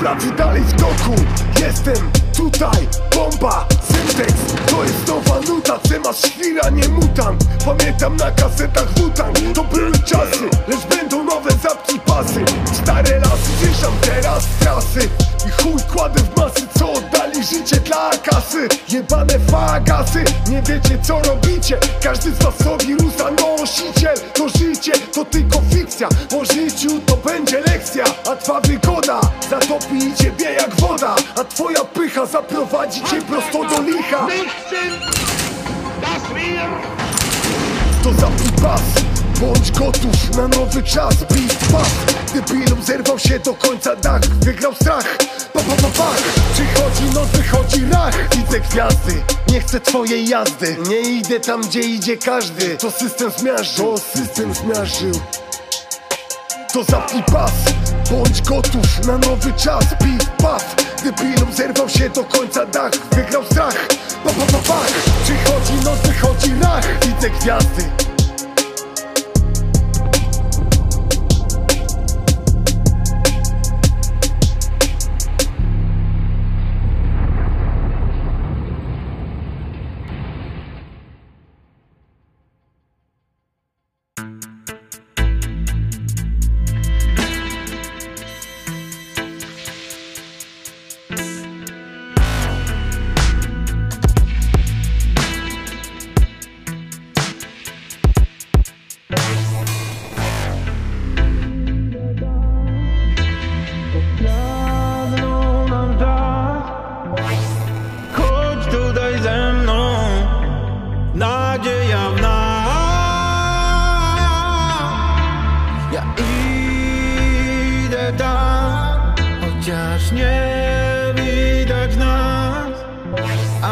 pracy dalej w toku Jestem tutaj, bomba, syntex. To jest nowa nuta, masz świra, nie mutant. Pamiętam na kasetach Wutan. To były czasy, lecz będą nowe zapki pasy. Stare lasy, zjeżdżam teraz trasy. I chuj kładę w kasy Jebane fagasy, nie wiecie co robicie. Każdy z was sobie wirusa nosiciel To życie, to tylko fikcja. Po życiu to będzie lekcja A twa wygoda zatopi ciebie jak woda. A twoja pycha zaprowadzi cię prosto do licha. To pas Gotów na nowy czas Beat puff Debilum zerwał się do końca dach Wygrał strach. Pa pa pa pa. Przychodzi noc, wychodzi rach. Widzę gwiazdy Nie chcę twojej jazdy. Nie idę tam gdzie idzie każdy. To system zmiażdżył. To system zmiażdżył. To zapnij pas. Bądź gotów na nowy czas Beat puff Debilum zerwał się do końca dach Wygrał strach. Pa pa pa pa. Przychodzi noc, wychodzi rach. Widzę gwiazdy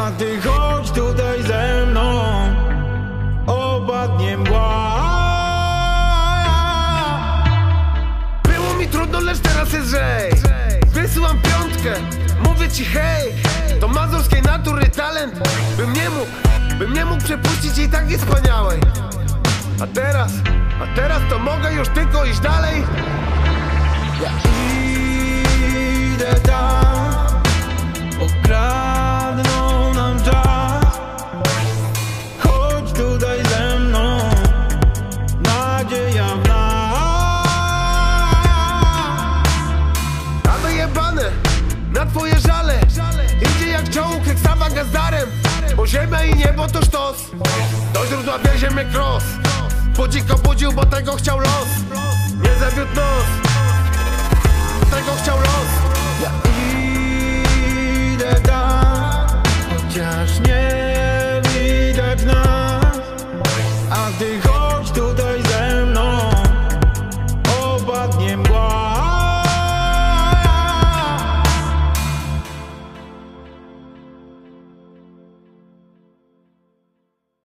A ty chodź tutaj ze mną. Opadnie mgła. Było mi trudno, lecz teraz jest lżej. Wysyłam piątkę, mówię ci hej. To mazurskiej natury talent. Bym nie mógł, bym nie mógł przepuścić jej tak niespaniałej A teraz, a teraz to mogę już tylko iść dalej. Ja tutaj ze mną. Nadzieja w nas. A wyjebane na twoje żale. Idzie jak czołg, jak stawa gazdarem. Bo ziemia i niebo to sztos. Do źródła wiezie mnie cross Budzik obudził, bo tego chciał los